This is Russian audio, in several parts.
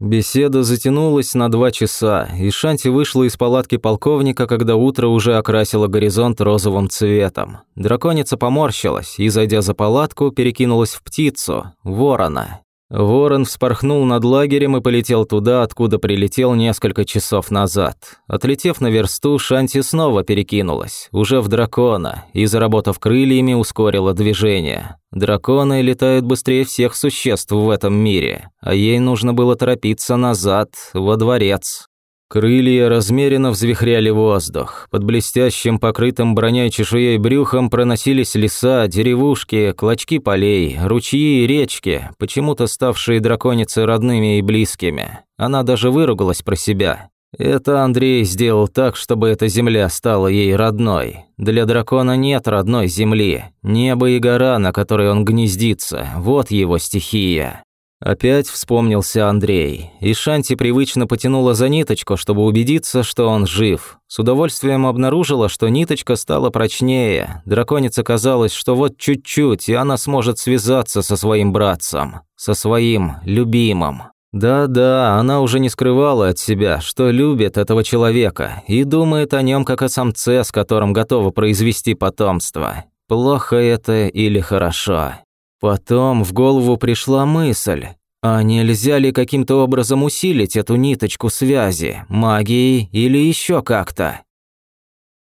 Беседа затянулась на два часа, и Шанти вышла из палатки полковника, когда утро уже окрасило горизонт розовым цветом. Драконица поморщилась и, зайдя за палатку, перекинулась в птицу, ворона. Ворон вспорхнул над лагерем и полетел туда, откуда прилетел несколько часов назад. Отлетев на версту, Шанти снова перекинулась, уже в дракона, и, заработав крыльями, ускорила движение. Драконы летают быстрее всех существ в этом мире, а ей нужно было торопиться назад, во дворец. Крылья размеренно взвихряли воздух. Под блестящим, покрытым броней чешуей брюхом проносились леса, деревушки, клочки полей, ручьи и речки, почему-то ставшие драконице родными и близкими. Она даже выругалась про себя. Это Андрей сделал так, чтобы эта земля стала ей родной. Для дракона нет родной земли. Небо и гора, на которой он гнездится, вот его стихия. Опять вспомнился Андрей, и Шанти привычно потянула за ниточку, чтобы убедиться, что он жив. С удовольствием обнаружила, что ниточка стала прочнее. Драконице казалось, что вот чуть-чуть, и она сможет связаться со своим братцем, со своим любимым. Да-да, она уже не скрывала от себя, что любит этого человека и думает о нем как о самце, с которым готова произвести потомство. Плохо это или хорошо? Потом в голову пришла мысль, а нельзя ли каким-то образом усилить эту ниточку связи, магией или еще как-то?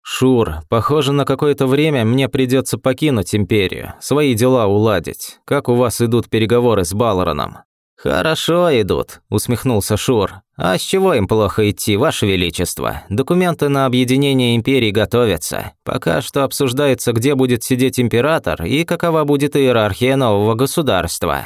«Шур, похоже, на какое-то время мне придется покинуть Империю, свои дела уладить. Как у вас идут переговоры с Балроном?» «Хорошо идут», – усмехнулся Шур. «А с чего им плохо идти, Ваше Величество? Документы на объединение империй готовятся. Пока что обсуждается, где будет сидеть император и какова будет иерархия нового государства».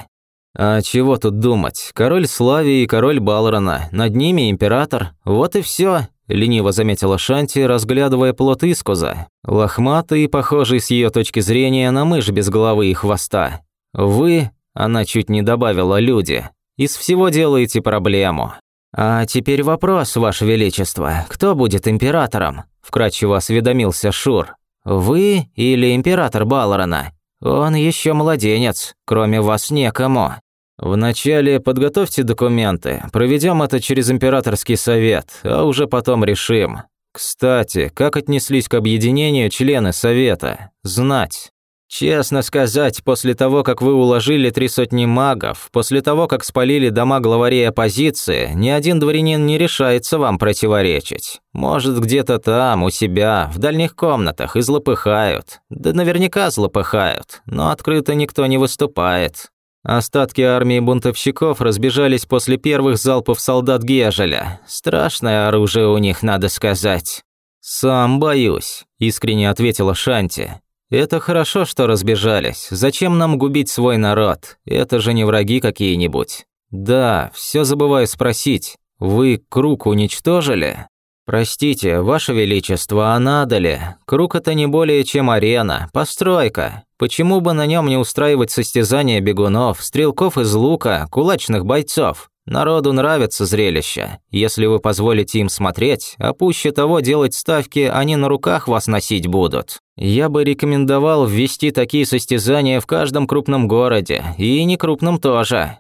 «А чего тут думать? Король Славии и король Балрона, над ними император. Вот и все. лениво заметила Шанти, разглядывая плод искуза. Лохматый похожий с ее точки зрения на мышь без головы и хвоста. «Вы она чуть не добавила люди. Из всего делаете проблему. А теперь вопрос, Ваше Величество. Кто будет императором? Вкратчиво осведомился Шур. Вы или император Балрона? Он еще младенец, кроме вас некому. Вначале подготовьте документы, проведем это через императорский совет, а уже потом решим. Кстати, как отнеслись к объединению члены совета? Знать. Честно сказать, после того, как вы уложили три сотни магов, после того, как спалили дома главарей оппозиции, ни один дворянин не решается вам противоречить. Может, где-то там, у себя, в дальних комнатах, и злопыхают. Да наверняка злопыхают, но открыто никто не выступает. Остатки армии бунтовщиков разбежались после первых залпов солдат Гежеля. Страшное оружие у них, надо сказать. «Сам боюсь», – искренне ответила Шанти. Это хорошо, что разбежались. Зачем нам губить свой народ? Это же не враги какие-нибудь. Да, все забываю спросить. Вы круг уничтожили? Простите, ваше величество, а надо ли? Круг это не более чем арена, постройка. Почему бы на нем не устраивать состязания бегунов, стрелков из лука, кулачных бойцов? Народу нравится зрелище. Если вы позволите им смотреть, а пуще того делать ставки, они на руках вас носить будут. Я бы рекомендовал ввести такие состязания в каждом крупном городе, и не крупном тоже.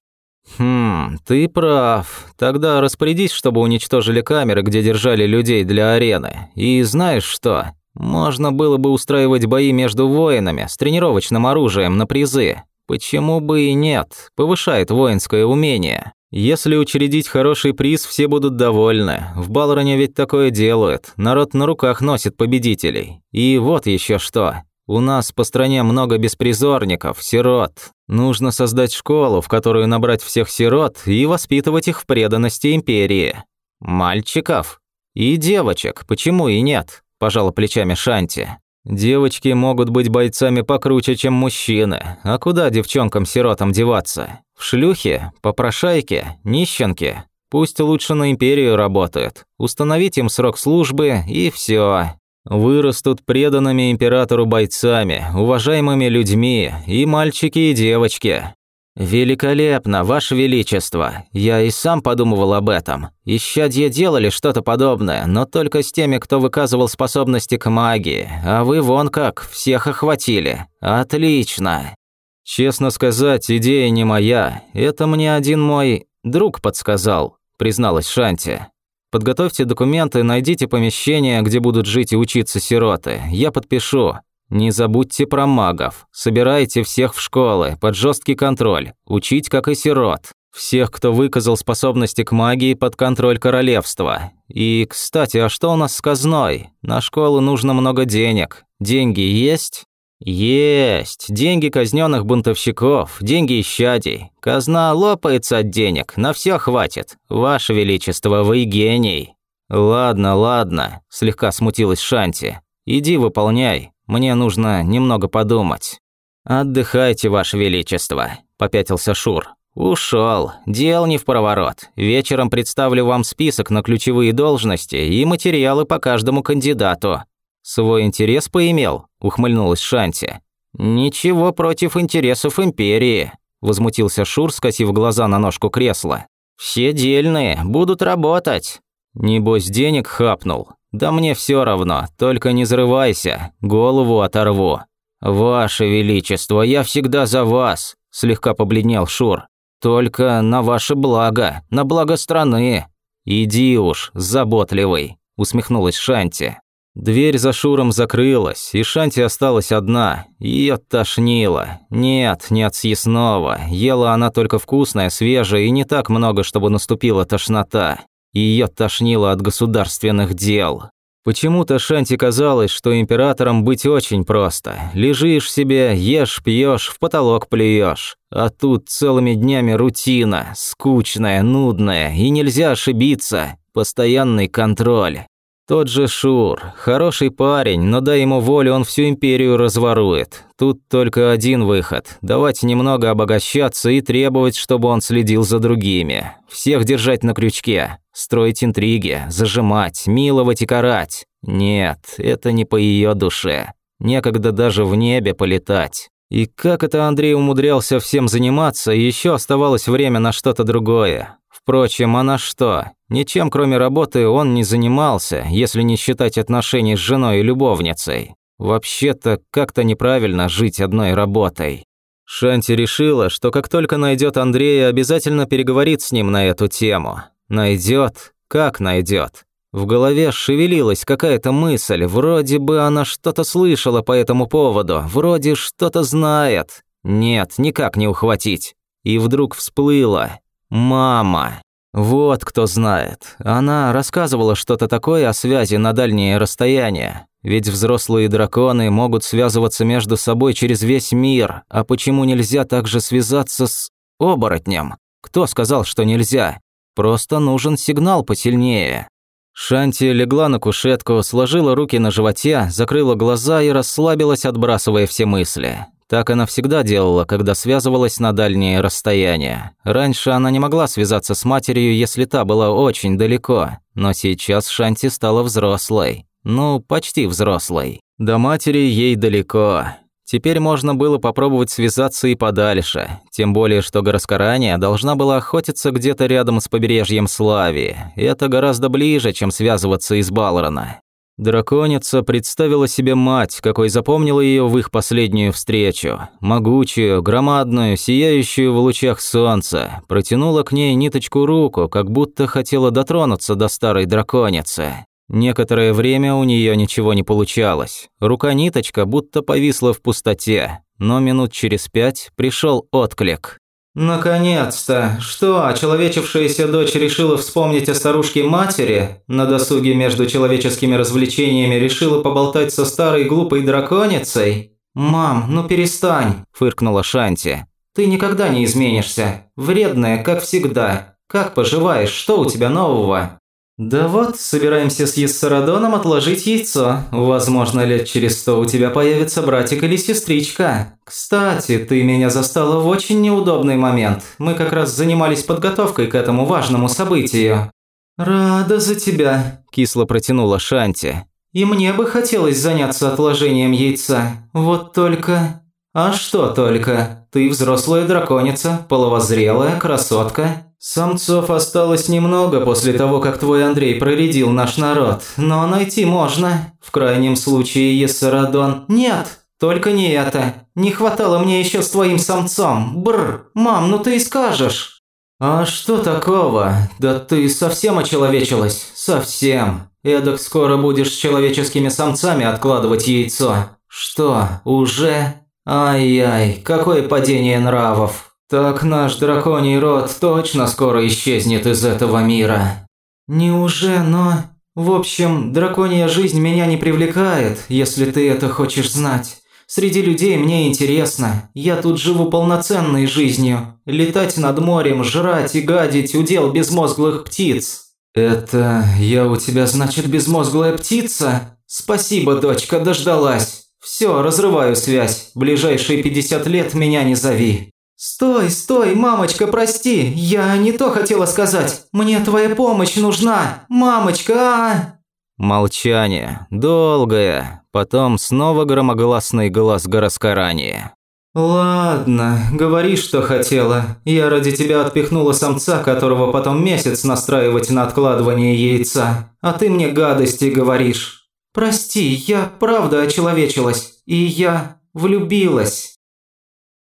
Хм, ты прав. Тогда распорядись, чтобы уничтожили камеры, где держали людей для арены. И знаешь что? Можно было бы устраивать бои между воинами с тренировочным оружием на призы. Почему бы и нет? Повышает воинское умение. Если учредить хороший приз, все будут довольны. В Балроне ведь такое делают. Народ на руках носит победителей. И вот еще что. У нас по стране много беспризорников, сирот. Нужно создать школу, в которую набрать всех сирот и воспитывать их в преданности империи. Мальчиков? И девочек, почему и нет? Пожала плечами Шанти. Девочки могут быть бойцами покруче, чем мужчины. А куда девчонкам-сиротам деваться? В шлюхи, попрошайки, нищенки. Пусть лучше на империю работают. Установить им срок службы и все. Вырастут преданными императору бойцами, уважаемыми людьми, и мальчики, и девочки. «Великолепно, Ваше Величество. Я и сам подумывал об этом. Исчадья делали что-то подобное, но только с теми, кто выказывал способности к магии. А вы вон как, всех охватили. Отлично!» Честно сказать, идея не моя. Это мне один мой «Друг подсказал», – призналась Шанти. «Подготовьте документы, найдите помещение, где будут жить и учиться сироты. Я подпишу. Не забудьте про магов. Собирайте всех в школы, под жесткий контроль. Учить, как и сирот. Всех, кто выказал способности к магии под контроль королевства. И, кстати, а что у нас с казной? На школу нужно много денег. Деньги есть? Есть. Деньги казненных бунтовщиков, деньги исчадий. Казна лопается от денег, на все хватит. Ваше Величество, вы гений. Ладно, ладно, слегка смутилась Шанти. Иди выполняй. Мне нужно немного подумать. Отдыхайте, Ваше Величество, попятился Шур. Ушел. Дел не в проворот. Вечером представлю вам список на ключевые должности и материалы по каждому кандидату. Свой интерес поимел, ухмыльнулась Шанти. Ничего против интересов империи, возмутился Шур, скосив глаза на ножку кресла. Все дельные, будут работать. Небось денег хапнул. Да мне все равно, только не взрывайся, голову оторву. Ваше величество, я всегда за вас, слегка побледнел Шур. Только на ваше благо, на благо страны. Иди уж, заботливый, усмехнулась Шанти. Дверь за Шуром закрылась, и Шанти осталась одна. Ее тошнило. Нет, не от съестного. Ела она только вкусное, свежее и не так много, чтобы наступила тошнота. Ее тошнило от государственных дел. Почему-то Шанти казалось, что императором быть очень просто. Лежишь себе, ешь, пьешь, в потолок плюешь. А тут целыми днями рутина, скучная, нудная, и нельзя ошибиться. Постоянный контроль. Тот же Шур, хороший парень, но дай ему волю, он всю империю разворует. Тут только один выход – давать немного обогащаться и требовать, чтобы он следил за другими. Всех держать на крючке, строить интриги, зажимать, миловать и карать. Нет, это не по ее душе. Некогда даже в небе полетать. И как это Андрей умудрялся всем заниматься, еще оставалось время на что-то другое. Впрочем, а на что? Ничем, кроме работы, он не занимался, если не считать отношений с женой и любовницей. Вообще-то, как-то неправильно жить одной работой. Шанти решила, что как только найдет Андрея, обязательно переговорит с ним на эту тему. Найдет? Как найдет? В голове шевелилась какая-то мысль, вроде бы она что-то слышала по этому поводу, вроде что-то знает. Нет, никак не ухватить. И вдруг всплыла. Мама. Вот кто знает. Она рассказывала что-то такое о связи на дальние расстояния. Ведь взрослые драконы могут связываться между собой через весь мир. А почему нельзя также связаться с оборотнем? Кто сказал, что нельзя? Просто нужен сигнал посильнее. Шанти легла на кушетку, сложила руки на животе, закрыла глаза и расслабилась, отбрасывая все мысли. Так она всегда делала, когда связывалась на дальние расстояния. Раньше она не могла связаться с матерью, если та была очень далеко, но сейчас Шанти стала взрослой. Ну, почти взрослой. До матери ей далеко. Теперь можно было попробовать связаться и подальше, тем более что Гороскорания должна была охотиться где-то рядом с побережьем Славии. Это гораздо ближе, чем связываться из Балрона. Драконица представила себе мать, какой запомнила ее в их последнюю встречу. Могучую, громадную, сияющую в лучах солнца. Протянула к ней ниточку руку, как будто хотела дотронуться до старой драконицы. Некоторое время у нее ничего не получалось. Рука-ниточка будто повисла в пустоте. Но минут через пять пришел отклик. «Наконец-то! Что, очеловечившаяся дочь решила вспомнить о старушке-матери? На досуге между человеческими развлечениями решила поболтать со старой глупой драконицей? Мам, ну перестань!» – фыркнула Шанти. «Ты никогда не изменишься. Вредная, как всегда. Как поживаешь? Что у тебя нового?» «Да вот, собираемся с Ессарадоном отложить яйцо. Возможно, лет через сто у тебя появится братик или сестричка. Кстати, ты меня застала в очень неудобный момент. Мы как раз занимались подготовкой к этому важному событию». «Рада за тебя», – кисло протянула Шанти. «И мне бы хотелось заняться отложением яйца. Вот только...» «А что только? Ты взрослая драконица, половозрелая, красотка. Самцов осталось немного после того, как твой Андрей проредил наш народ, но найти можно. В крайнем случае, Ессарадон. Нет, только не это. Не хватало мне еще с твоим самцом. Бр, мам, ну ты и скажешь. «А что такого? Да ты совсем очеловечилась. Совсем. Эдак скоро будешь с человеческими самцами откладывать яйцо. Что, уже? Ай-яй, какое падение нравов. Так наш драконий род точно скоро исчезнет из этого мира». «Не уже, но...» «В общем, драконья жизнь меня не привлекает, если ты это хочешь знать. Среди людей мне интересно. Я тут живу полноценной жизнью. Летать над морем, жрать и гадить – удел безмозглых птиц». «Это я у тебя, значит, безмозглая птица? Спасибо, дочка, дождалась. Все, разрываю связь. Ближайшие 50 лет меня не зови». «Стой, стой, мамочка, прости, я не то хотела сказать. Мне твоя помощь нужна, мамочка, а!» Молчание. Долгое. Потом снова громогласный голос Гороскарани. «Ладно, говори, что хотела. Я ради тебя отпихнула самца, которого потом месяц настраивать на откладывание яйца. А ты мне гадости говоришь. Прости, я правда очеловечилась. И я влюбилась».